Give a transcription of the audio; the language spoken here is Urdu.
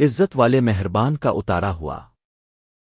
عزت والے مہربان کا اتارا ہوا۔